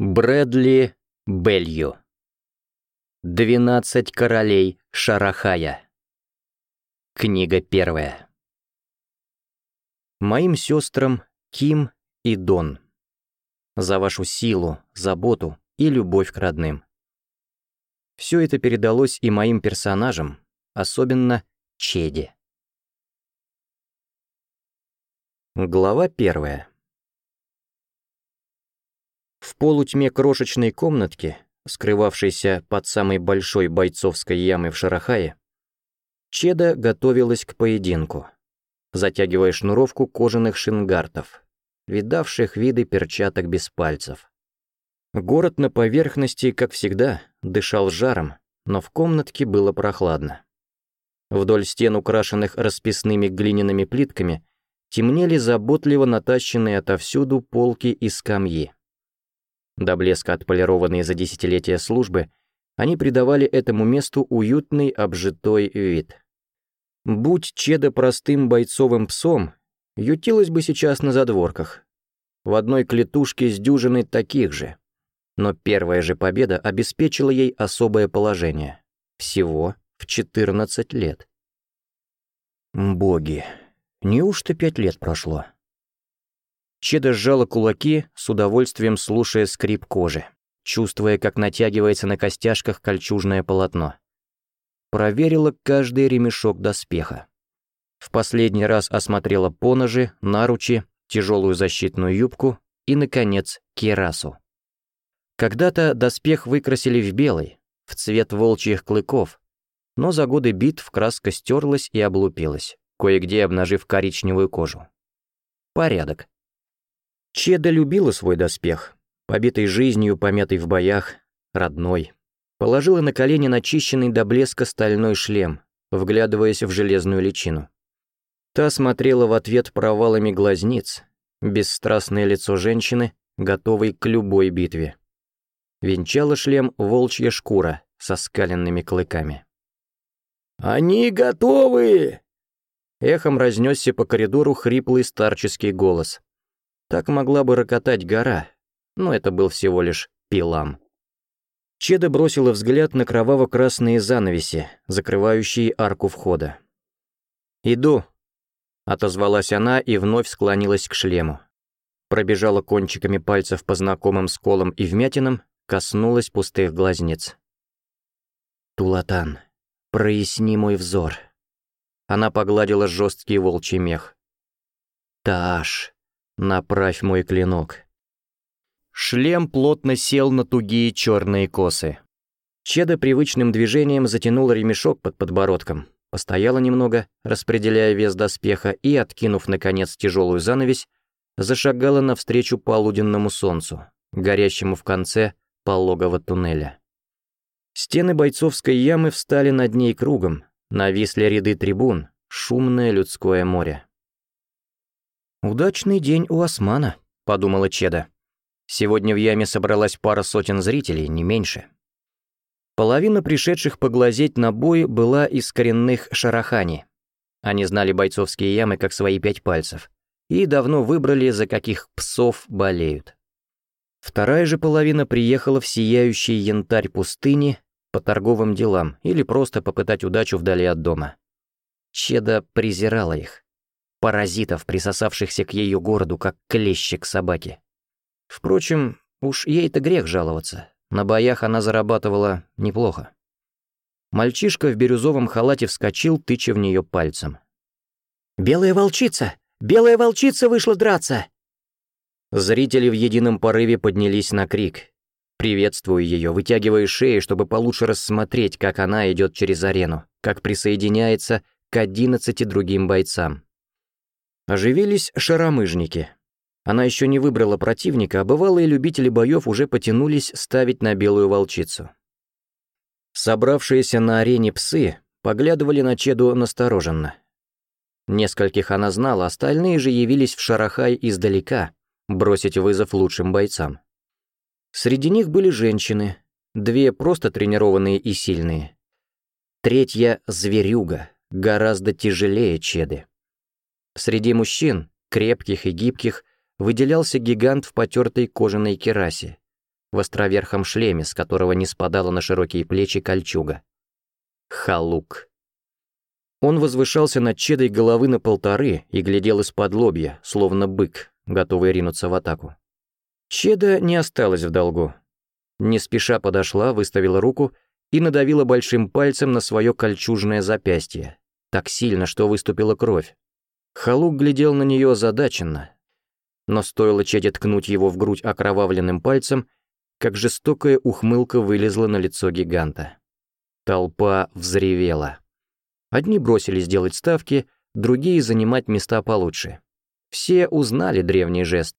Брэдли Белью. «Двенадцать королей Шарахая». Книга первая. Моим сестрам Ким и Дон. За вашу силу, заботу и любовь к родным. Все это передалось и моим персонажам, особенно Чеди. Глава первая. В полутьме крошечной комнатки, скрывавшейся под самой большой бойцовской ямой в Шарахае, Чеда готовилась к поединку, затягивая шнуровку кожаных шингартов, видавших виды перчаток без пальцев. Город на поверхности, как всегда, дышал жаром, но в комнатке было прохладно. Вдоль стен, украшенных расписными глиняными плитками, темнели заботливо натащенные отовсюду полки и скамьи до блеска отполированные за десятилетия службы, они придавали этому месту уютный обжитой вид. Будь Чеда простым бойцовым псом, ютилась бы сейчас на задворках. В одной клетушке с дюжиной таких же. Но первая же победа обеспечила ей особое положение. Всего в 14 лет. Боги, неужто пять лет прошло? Чеда сжала кулаки, с удовольствием слушая скрип кожи, чувствуя, как натягивается на костяшках кольчужное полотно. Проверила каждый ремешок доспеха. В последний раз осмотрела поножи, наручи, тяжелую защитную юбку и, наконец, керасу. Когда-то доспех выкрасили в белый, в цвет волчьих клыков, но за годы битв краска стерлась и облупилась, кое-где обнажив коричневую кожу. Порядок. Чеда любила свой доспех, побитый жизнью, помятый в боях, родной. Положила на колени начищенный до блеска стальной шлем, вглядываясь в железную личину. Та смотрела в ответ провалами глазниц, бесстрастное лицо женщины, готовой к любой битве. Венчала шлем волчья шкура со скаленными клыками. «Они готовы!» Эхом разнесся по коридору хриплый старческий голос. Так могла бы рокотать гора, но это был всего лишь пилам. Чеда бросила взгляд на кроваво-красные занавеси, закрывающие арку входа. «Иду», — отозвалась она и вновь склонилась к шлему. Пробежала кончиками пальцев по знакомым сколам и вмятинам, коснулась пустых глазниц. «Тулатан, проясни мой взор». Она погладила жесткий волчий мех. «Тааш, направь мой клинок». Шлем плотно сел на тугие черные косы. Чеда привычным движением затянула ремешок под подбородком, постояла немного, распределяя вес доспеха и, откинув, наконец, тяжелую занавесь, зашагала навстречу полуденному солнцу, горящему в конце пологого туннеля. Стены бойцовской ямы встали над ней кругом, нависли ряды трибун, шумное людское море. «Удачный день у Османа», — подумала Чеда. Сегодня в яме собралась пара сотен зрителей, не меньше. Половина пришедших поглазеть на бой была из коренных шарахани. Они знали бойцовские ямы как свои пять пальцев и давно выбрали, за каких псов болеют. Вторая же половина приехала в сияющий янтарь пустыни по торговым делам или просто попытать удачу вдали от дома. Чеда презирала их паразитов, присосавшихся к ее городу, как клещи к собаке. Впрочем, уж ей-то грех жаловаться. На боях она зарабатывала неплохо. Мальчишка в бирюзовом халате вскочил, тыча в нее пальцем. «Белая волчица! Белая волчица вышла драться!» Зрители в едином порыве поднялись на крик. Приветствую ее, вытягивая шеи, чтобы получше рассмотреть, как она идет через арену, как присоединяется к одиннадцати другим бойцам. Оживились шаромыжники. Она еще не выбрала противника, а бывалые любители боев уже потянулись ставить на белую волчицу. Собравшиеся на арене псы поглядывали на Чеду настороженно. Нескольких она знала, остальные же явились в Шарахай издалека, бросить вызов лучшим бойцам. Среди них были женщины, две просто тренированные и сильные. Третья — зверюга, гораздо тяжелее Чеды. Среди мужчин, крепких и гибких, выделялся гигант в потертой кожаной керасе, в островерхом шлеме, с которого не спадала на широкие плечи кольчуга. Халук. Он возвышался над чедой головы на полторы и глядел из-под лобья, словно бык, готовый ринуться в атаку. Чеда не осталась в долгу. Не спеша подошла, выставила руку и надавила большим пальцем на свое кольчужное запястье, так сильно, что выступила кровь, Халук глядел на нее задаченно, но стоило Чеде ткнуть его в грудь окровавленным пальцем, как жестокая ухмылка вылезла на лицо гиганта. Толпа взревела. Одни бросились делать ставки, другие — занимать места получше. Все узнали древний жест.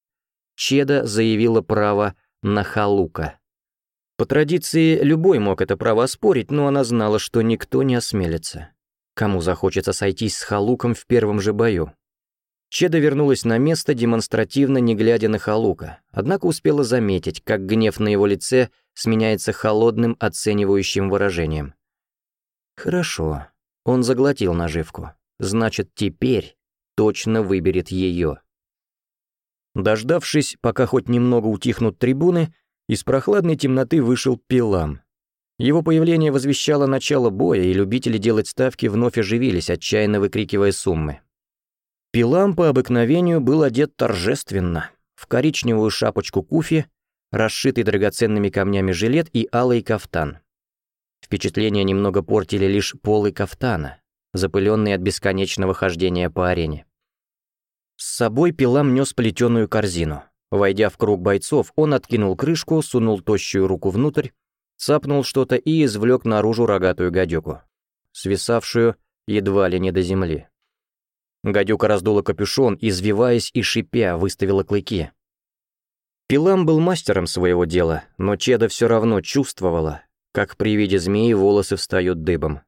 Чеда заявила право на халука. По традиции, любой мог это право оспорить, но она знала, что никто не осмелится. Кому захочется сойтись с Халуком в первом же бою? Чеда вернулась на место, демонстративно не глядя на Халука, однако успела заметить, как гнев на его лице сменяется холодным оценивающим выражением. «Хорошо. Он заглотил наживку. Значит, теперь точно выберет ее». Дождавшись, пока хоть немного утихнут трибуны, из прохладной темноты вышел Пилам, его появление возвещало начало боя, и любители делать ставки вновь оживились, отчаянно выкрикивая суммы. Пилам по обыкновению был одет торжественно, в коричневую шапочку куфи, расшитый драгоценными камнями жилет и алый кафтан. Впечатления немного портили лишь полы кафтана, запыленные от бесконечного хождения по арене. С собой Пилам нес плетеную корзину. Войдя в круг бойцов, он откинул крышку, сунул тощую руку внутрь, цапнул что-то и извлек наружу рогатую гадюку, свисавшую едва ли не до земли. Гадюка раздула капюшон, извиваясь и шипя, выставила клыки. Пилам был мастером своего дела, но Чеда все равно чувствовала, как при виде змеи волосы встают дыбом.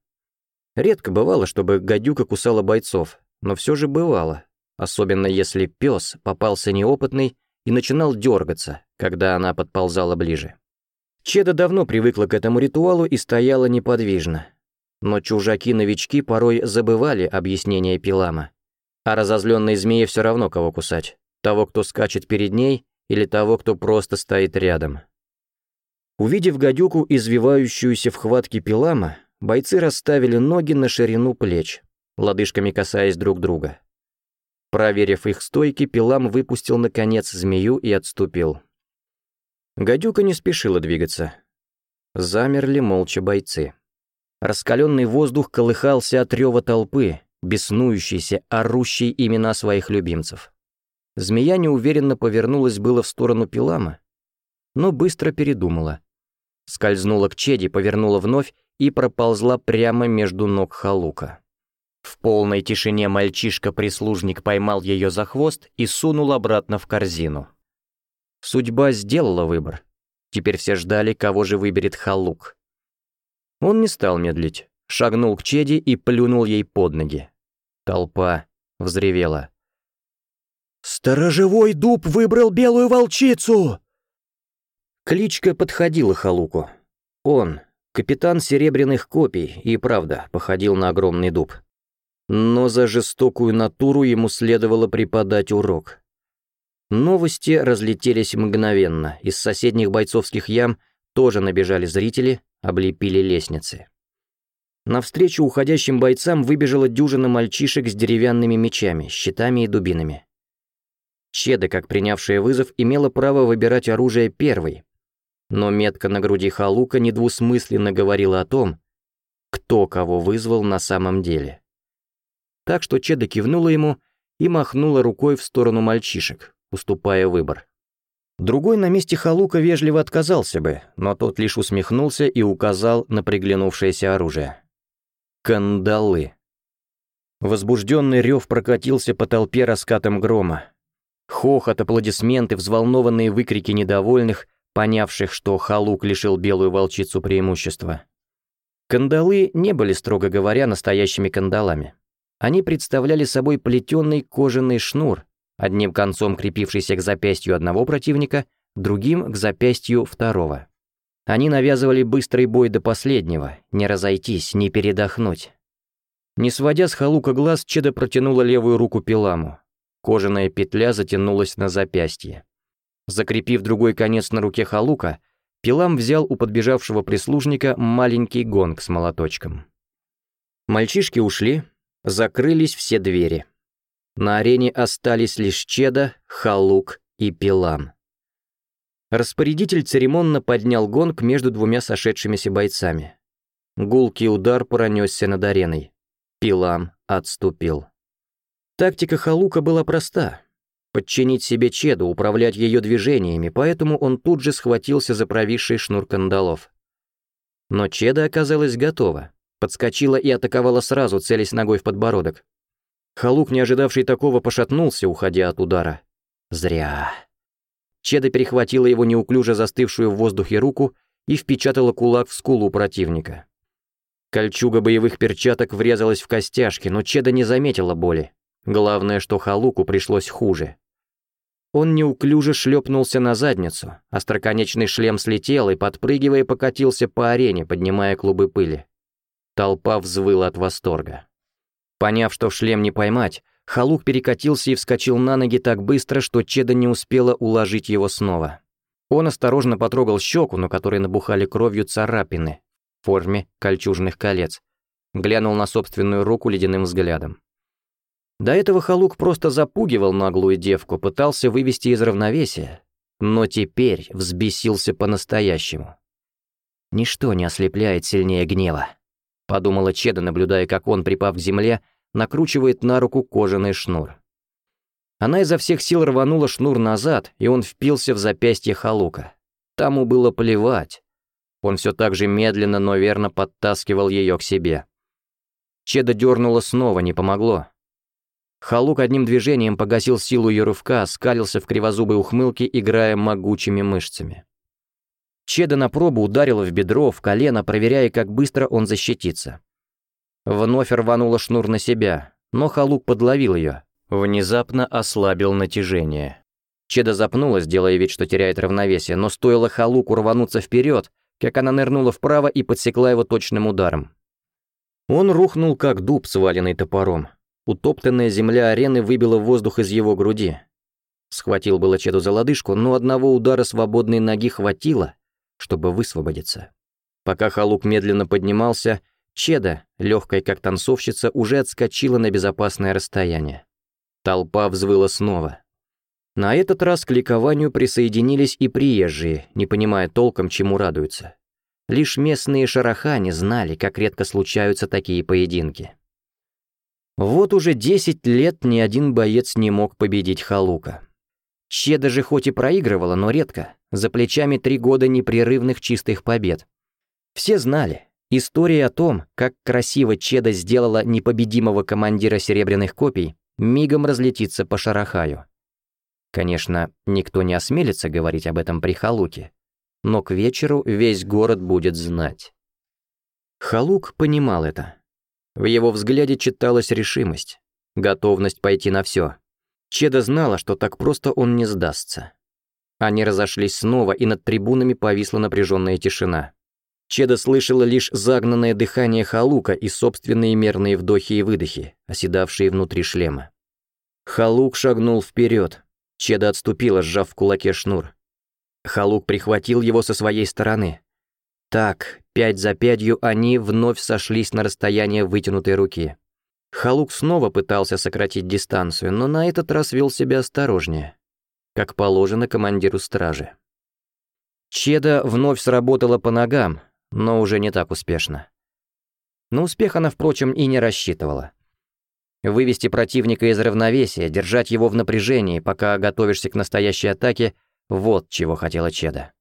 Редко бывало, чтобы гадюка кусала бойцов, но все же бывало, особенно если пес попался неопытный и начинал дергаться, когда она подползала ближе. Чеда давно привыкла к этому ритуалу и стояла неподвижно. Но чужаки-новички порой забывали объяснение Пилама. А разозленной змее все равно кого кусать. Того, кто скачет перед ней, или того, кто просто стоит рядом. Увидев гадюку, извивающуюся в хватке Пилама, бойцы расставили ноги на ширину плеч, лодыжками касаясь друг друга. Проверив их стойки, Пилам выпустил наконец змею и отступил. Гадюка не спешила двигаться. Замерли молча бойцы. Раскаленный воздух колыхался от рева толпы, беснующейся, орущей имена своих любимцев. Змея неуверенно повернулась было в сторону Пилама, но быстро передумала. Скользнула к Чеди, повернула вновь и проползла прямо между ног Халука. В полной тишине мальчишка-прислужник поймал ее за хвост и сунул обратно в корзину. Судьба сделала выбор. Теперь все ждали, кого же выберет Халук. Он не стал медлить, шагнул к Чеди и плюнул ей под ноги. Толпа взревела. «Сторожевой дуб выбрал белую волчицу!» Кличка подходила Халуку. Он, капитан серебряных копий, и правда походил на огромный дуб. Но за жестокую натуру ему следовало преподать урок. Новости разлетелись мгновенно. Из соседних бойцовских ям тоже набежали зрители, облепили лестницы. Навстречу уходящим бойцам выбежала дюжина мальчишек с деревянными мечами, щитами и дубинами. Чеда, как принявшая вызов, имела право выбирать оружие первой. Но метка на груди Халука недвусмысленно говорила о том, кто кого вызвал на самом деле. Так что Чеда кивнула ему и махнула рукой в сторону мальчишек уступая выбор. Другой на месте Халука вежливо отказался бы, но тот лишь усмехнулся и указал на приглянувшееся оружие. Кандалы. Возбужденный рев прокатился по толпе раскатом грома. Хохот, аплодисменты, взволнованные выкрики недовольных, понявших, что Халук лишил белую волчицу преимущества. Кандалы не были, строго говоря, настоящими кандалами. Они представляли собой плетеный кожаный шнур, одним концом крепившийся к запястью одного противника, другим к запястью второго. Они навязывали быстрый бой до последнего, не разойтись, не передохнуть. Не сводя с халука глаз, Чеда протянула левую руку Пиламу. Кожаная петля затянулась на запястье. Закрепив другой конец на руке халука, Пилам взял у подбежавшего прислужника маленький гонг с молоточком. Мальчишки ушли, закрылись все двери. На арене остались лишь Чеда, Халук и Пилам. Распорядитель церемонно поднял гонг между двумя сошедшимися бойцами. Гулкий удар пронесся над ареной. Пилам отступил. Тактика Халука была проста. Подчинить себе Чеду, управлять ее движениями, поэтому он тут же схватился за провисший шнур кандалов. Но Чеда оказалась готова. Подскочила и атаковала сразу, целясь ногой в подбородок. Халук, не ожидавший такого, пошатнулся, уходя от удара. Зря. Чеда перехватила его неуклюже застывшую в воздухе руку и впечатала кулак в скулу противника. Кольчуга боевых перчаток врезалась в костяшки, но Чеда не заметила боли. Главное, что Халуку пришлось хуже. Он неуклюже шлепнулся на задницу, остроконечный шлем слетел и, подпрыгивая, покатился по арене, поднимая клубы пыли. Толпа взвыла от восторга. Поняв, что в шлем не поймать, Халук перекатился и вскочил на ноги так быстро, что Чеда не успела уложить его снова. Он осторожно потрогал щеку, на которой набухали кровью царапины в форме кольчужных колец. Глянул на собственную руку ледяным взглядом. До этого Халук просто запугивал наглую девку, пытался вывести из равновесия, но теперь взбесился по-настоящему. «Ничто не ослепляет сильнее гнева», — подумала Чеда, наблюдая, как он, припав к земле, накручивает на руку кожаный шнур. Она изо всех сил рванула шнур назад, и он впился в запястье Халука. Тому было плевать. Он все так же медленно, но верно подтаскивал ее к себе. Чеда дернула снова, не помогло. Халук одним движением погасил силу ее рывка, скалился в кривозубой ухмылке, играя могучими мышцами. Чеда на пробу ударила в бедро, в колено, проверяя, как быстро он защитится. Вновь рванула шнур на себя, но Халук подловил ее. Внезапно ослабил натяжение. Чеда запнулась, делая вид, что теряет равновесие, но стоило Халуку рвануться вперед, как она нырнула вправо и подсекла его точным ударом. Он рухнул, как дуб, сваленный топором. Утоптанная земля арены выбила воздух из его груди. Схватил было Чеду за лодыжку, но одного удара свободной ноги хватило, чтобы высвободиться. Пока Халук медленно поднимался, Чеда, легкая как танцовщица, уже отскочила на безопасное расстояние. Толпа взвыла снова. На этот раз к ликованию присоединились и приезжие, не понимая толком, чему радуются. Лишь местные шарахани знали, как редко случаются такие поединки. Вот уже 10 лет ни один боец не мог победить Халука. Чеда же хоть и проигрывала, но редко. За плечами три года непрерывных чистых побед. Все знали, История о том, как красиво Чеда сделала непобедимого командира серебряных копий, мигом разлетится по шарахаю. Конечно, никто не осмелится говорить об этом при Халуке, но к вечеру весь город будет знать. Халук понимал это. В его взгляде читалась решимость, готовность пойти на все. Чеда знала, что так просто он не сдастся. Они разошлись снова, и над трибунами повисла напряженная тишина. Чеда слышала лишь загнанное дыхание Халука и собственные мерные вдохи и выдохи, оседавшие внутри шлема. Халук шагнул вперед. Чеда отступила, сжав в кулаке шнур. Халук прихватил его со своей стороны. Так, пять за пятью они вновь сошлись на расстояние вытянутой руки. Халук снова пытался сократить дистанцию, но на этот раз вел себя осторожнее, как положено командиру стражи. Чеда вновь сработала по ногам, но уже не так успешно. На успех она, впрочем, и не рассчитывала. Вывести противника из равновесия, держать его в напряжении, пока готовишься к настоящей атаке, вот чего хотела Чеда.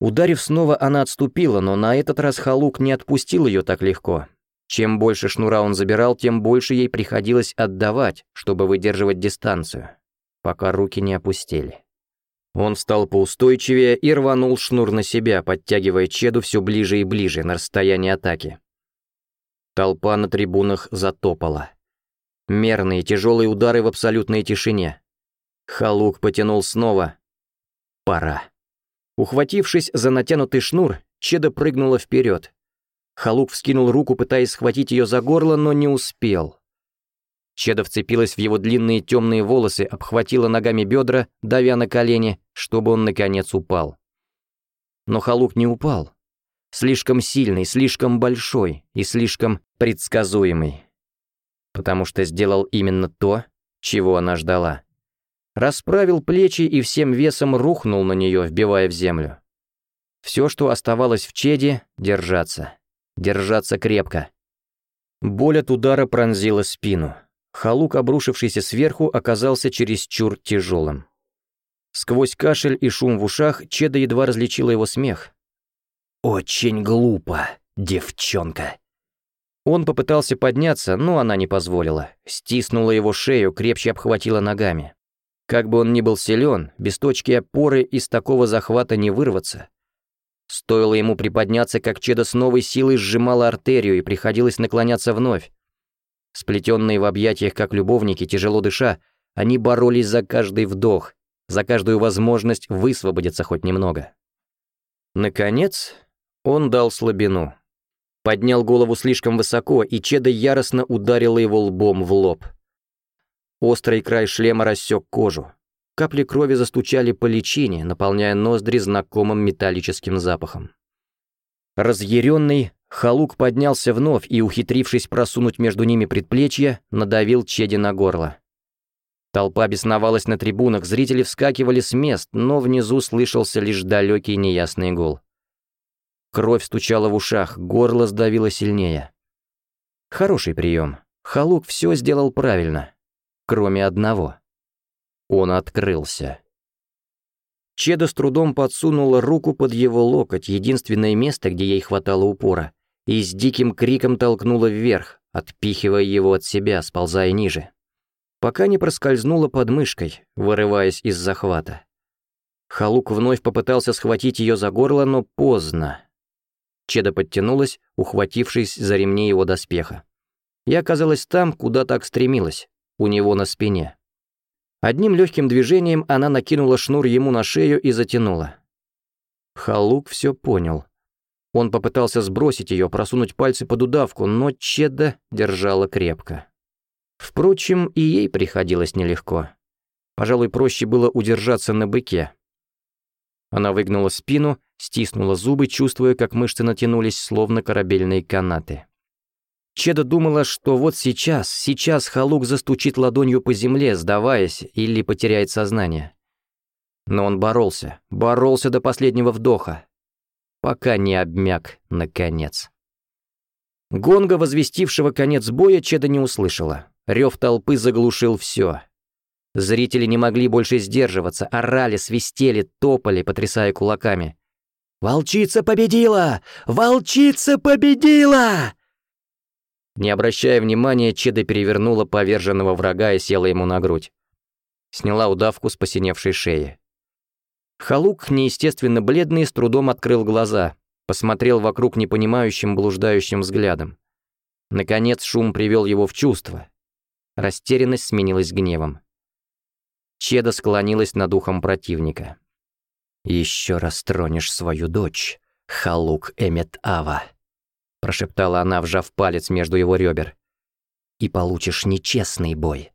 Ударив снова, она отступила, но на этот раз Халук не отпустил ее так легко. Чем больше шнура он забирал, тем больше ей приходилось отдавать, чтобы выдерживать дистанцию, пока руки не опустили. Он стал поустойчивее и рванул шнур на себя, подтягивая Чеду все ближе и ближе на расстоянии атаки. Толпа на трибунах затопала. Мерные тяжелые удары в абсолютной тишине. Халук потянул снова. Пора. Ухватившись за натянутый шнур, Чеда прыгнула вперед. Халук вскинул руку, пытаясь схватить ее за горло, но не успел. Чеда вцепилась в его длинные темные волосы, обхватила ногами бедра, давя на колени, чтобы он, наконец, упал. Но Халук не упал. Слишком сильный, слишком большой и слишком предсказуемый. Потому что сделал именно то, чего она ждала. Расправил плечи и всем весом рухнул на нее, вбивая в землю. Все, что оставалось в Чеде — держаться. Держаться крепко. Боль от удара пронзила спину. Халук, обрушившийся сверху, оказался чересчур тяжелым. Сквозь кашель и шум в ушах Чеда едва различила его смех. «Очень глупо, девчонка!» Он попытался подняться, но она не позволила. Стиснула его шею, крепче обхватила ногами. Как бы он ни был силен, без точки опоры из такого захвата не вырваться. Стоило ему приподняться, как Чеда с новой силой сжимала артерию и приходилось наклоняться вновь. Сплетенные в объятиях, как любовники, тяжело дыша, они боролись за каждый вдох, за каждую возможность высвободиться хоть немного. Наконец, он дал слабину. Поднял голову слишком высоко, и Чеда яростно ударила его лбом в лоб. Острый край шлема рассек кожу. Капли крови застучали по личине, наполняя ноздри знакомым металлическим запахом. Разъяренный, Халук поднялся вновь и, ухитрившись просунуть между ними предплечье, надавил Чеди на горло. Толпа бесновалась на трибунах, зрители вскакивали с мест, но внизу слышался лишь далекий неясный гул. Кровь стучала в ушах, горло сдавило сильнее. Хороший прием. Халук все сделал правильно. Кроме одного. Он открылся. Чеда с трудом подсунула руку под его локоть, единственное место, где ей хватало упора, и с диким криком толкнула вверх, отпихивая его от себя, сползая ниже, пока не проскользнула под мышкой, вырываясь из захвата. Халук вновь попытался схватить ее за горло, но поздно. Чеда подтянулась, ухватившись за ремни его доспеха. Я оказалась там, куда так стремилась, у него на спине. Одним легким движением она накинула шнур ему на шею и затянула. Халук все понял. Он попытался сбросить ее, просунуть пальцы под удавку, но Чеда держала крепко. Впрочем, и ей приходилось нелегко. Пожалуй, проще было удержаться на быке. Она выгнула спину, стиснула зубы, чувствуя, как мышцы натянулись, словно корабельные канаты. Чеда думала, что вот сейчас, сейчас Халук застучит ладонью по земле, сдаваясь или потеряет сознание. Но он боролся, боролся до последнего вдоха, пока не обмяк, наконец. Гонга, возвестившего конец боя, Чеда не услышала. Рев толпы заглушил все. Зрители не могли больше сдерживаться, орали, свистели, топали, потрясая кулаками. «Волчица победила! Волчица победила!» Не обращая внимания, Чеда перевернула поверженного врага и села ему на грудь. Сняла удавку с посиневшей шеи. Халук, неестественно бледный, с трудом открыл глаза, посмотрел вокруг непонимающим, блуждающим взглядом. Наконец шум привел его в чувство. Растерянность сменилась гневом. Чеда склонилась над ухом противника. «Еще раз тронешь свою дочь, Халук Эмет Ава», — прошептала она, вжав палец между его ребер. «И получишь нечестный бой,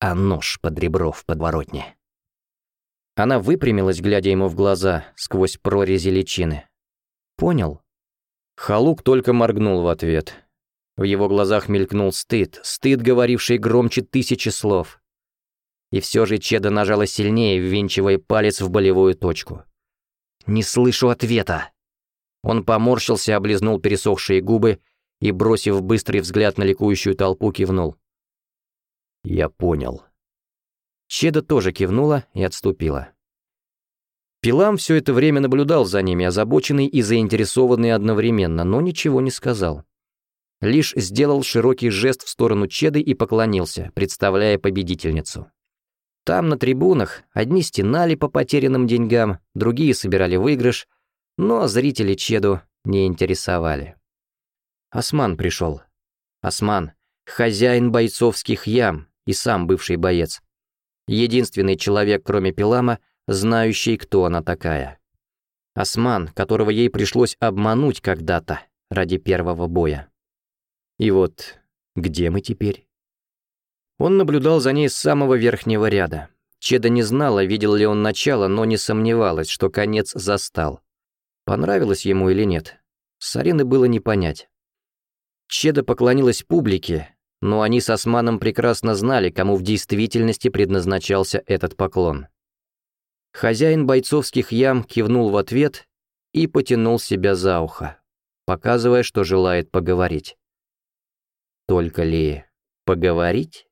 а нож под ребро в подворотне». Она выпрямилась, глядя ему в глаза, сквозь прорези личины. «Понял?» Халук только моргнул в ответ. В его глазах мелькнул стыд, стыд, говоривший громче тысячи слов. И все же Чеда нажала сильнее, ввинчивая палец в болевую точку. «Не слышу ответа!» Он поморщился, облизнул пересохшие губы и, бросив быстрый взгляд на ликующую толпу, кивнул. «Я понял». Чеда тоже кивнула и отступила. Пилам все это время наблюдал за ними, озабоченный и заинтересованный одновременно, но ничего не сказал. Лишь сделал широкий жест в сторону Чеды и поклонился, представляя победительницу. Там, на трибунах, одни стенали по потерянным деньгам, другие собирали выигрыш, но зрители Чеду не интересовали. Осман пришел. Осман, хозяин бойцовских ям и сам бывший боец, Единственный человек, кроме Пилама, знающий, кто она такая. Осман, которого ей пришлось обмануть когда-то ради первого боя. И вот где мы теперь? Он наблюдал за ней с самого верхнего ряда. Чеда не знала, видел ли он начало, но не сомневалась, что конец застал. Понравилось ему или нет, Сарины было не понять. Чеда поклонилась публике, но они с османом прекрасно знали, кому в действительности предназначался этот поклон. Хозяин бойцовских ям кивнул в ответ и потянул себя за ухо, показывая, что желает поговорить. Только ли поговорить?